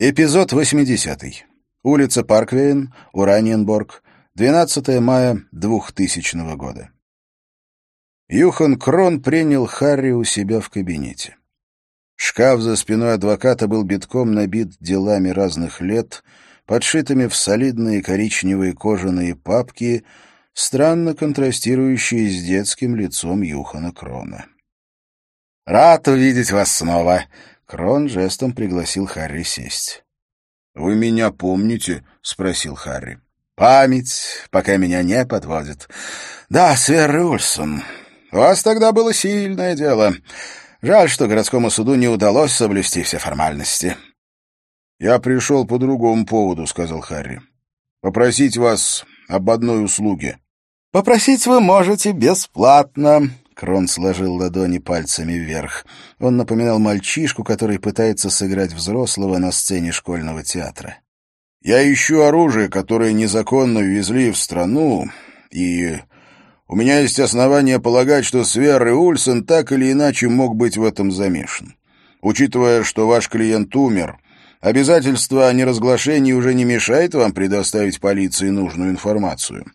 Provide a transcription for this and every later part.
Эпизод 80. Улица Парквейн, Ураниенборг, 12 мая 2000 года. Юхан Крон принял Харри у себя в кабинете. Шкаф за спиной адвоката был битком набит делами разных лет, подшитыми в солидные коричневые кожаные папки, странно контрастирующие с детским лицом Юхана Крона. «Рад увидеть вас снова», Крон жестом пригласил Харри сесть. «Вы меня помните?» — спросил Харри. «Память, пока меня не подводит. Да, Свер Ульсон. У вас тогда было сильное дело. Жаль, что городскому суду не удалось соблюсти все формальности». «Я пришел по другому поводу», — сказал Харри. «Попросить вас об одной услуге». «Попросить вы можете бесплатно», Крон сложил ладони пальцами вверх. Он напоминал мальчишку, который пытается сыграть взрослого на сцене школьного театра. «Я ищу оружие, которое незаконно ввезли в страну, и у меня есть основания полагать, что Свер и Ульсен так или иначе мог быть в этом замешан. Учитывая, что ваш клиент умер, обязательство о неразглашении уже не мешает вам предоставить полиции нужную информацию».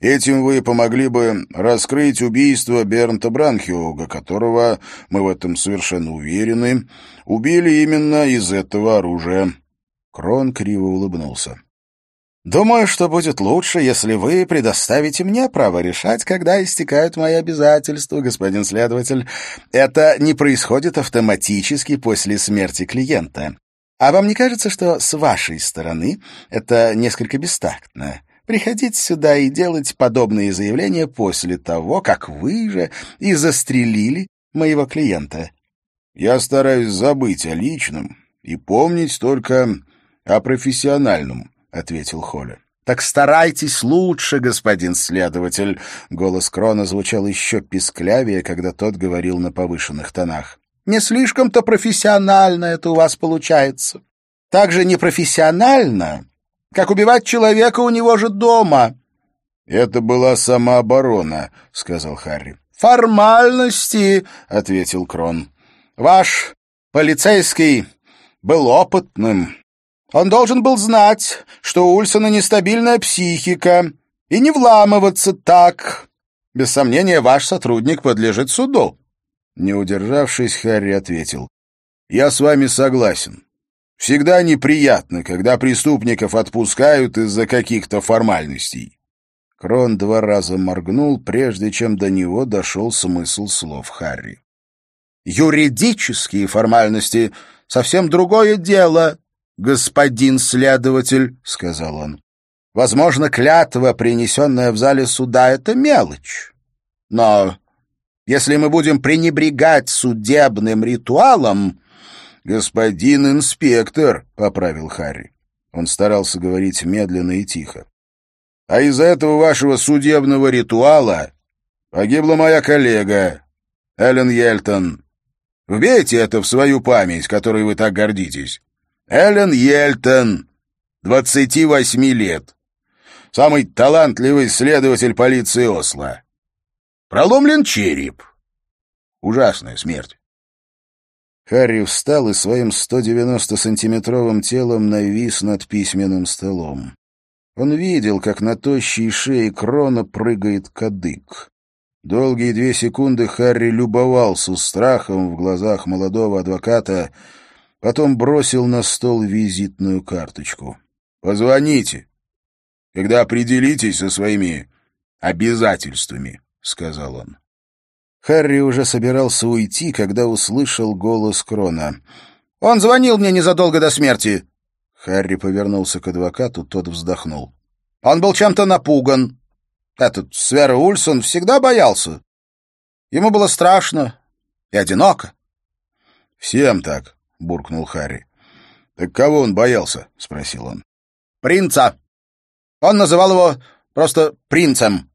Этим вы помогли бы раскрыть убийство Бернта Бранхиога, которого, мы в этом совершенно уверены, убили именно из этого оружия». Крон криво улыбнулся. «Думаю, что будет лучше, если вы предоставите мне право решать, когда истекают мои обязательства, господин следователь. Это не происходит автоматически после смерти клиента. А вам не кажется, что с вашей стороны это несколько бестактно?» Приходить сюда и делать подобные заявления после того, как вы же и застрелили моего клиента. Я стараюсь забыть о личном и помнить только о профессиональном, — ответил Холли. «Так старайтесь лучше, господин следователь!» Голос Крона звучал еще писклявее, когда тот говорил на повышенных тонах. «Не слишком-то профессионально это у вас получается. Так же непрофессионально как убивать человека у него же дома. — Это была самооборона, — сказал Харри. — Формальности, — ответил Крон. — Ваш полицейский был опытным. Он должен был знать, что у Ульсона нестабильная психика, и не вламываться так. Без сомнения, ваш сотрудник подлежит суду. Не удержавшись, Харри ответил. — Я с вами согласен. Всегда неприятно, когда преступников отпускают из-за каких-то формальностей. Крон два раза моргнул, прежде чем до него дошел смысл слов Харри. «Юридические формальности — совсем другое дело, господин следователь», — сказал он. «Возможно, клятва, принесенная в зале суда, — это мелочь. Но если мы будем пренебрегать судебным ритуалом, «Господин инспектор», — поправил Харри. Он старался говорить медленно и тихо. «А из-за этого вашего судебного ритуала погибла моя коллега, Эллен Ельтон. Вбейте это в свою память, которой вы так гордитесь. Эллен Ельтон, 28 лет. Самый талантливый следователь полиции Осло. Проломлен череп. Ужасная смерть. Харри встал и своим 190-сантиметровым телом навис над письменным столом. Он видел, как на тощей шее крона прыгает кадык. Долгие две секунды Харри любовался страхом в глазах молодого адвоката, потом бросил на стол визитную карточку. «Позвоните, когда определитесь со своими обязательствами», — сказал он. Харри уже собирался уйти, когда услышал голос Крона. «Он звонил мне незадолго до смерти!» Харри повернулся к адвокату, тот вздохнул. «Он был чем-то напуган. Этот Свера Ульсон всегда боялся. Ему было страшно и одиноко». «Всем так», — буркнул Харри. «Так кого он боялся?» — спросил он. «Принца. Он называл его просто принцем».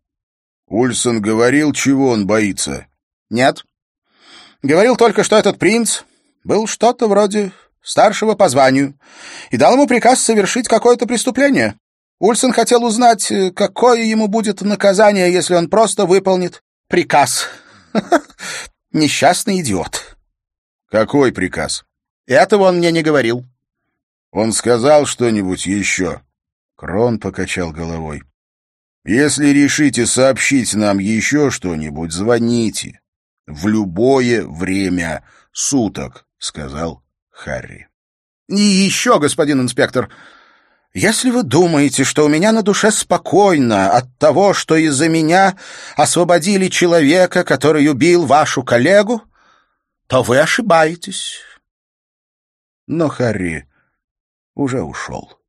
Ульсон говорил, чего он боится. Нет. Говорил только, что этот принц был что-то вроде старшего по званию и дал ему приказ совершить какое-то преступление. Ульсон хотел узнать, какое ему будет наказание, если он просто выполнит приказ. Несчастный идиот. Какой приказ? Этого он мне не говорил. Он сказал что-нибудь еще?» Крон покачал головой. «Если решите сообщить нам еще что-нибудь, звоните. В любое время суток», — сказал Харри. «И еще, господин инспектор, если вы думаете, что у меня на душе спокойно от того, что из-за меня освободили человека, который убил вашу коллегу, то вы ошибаетесь». Но Харри уже ушел.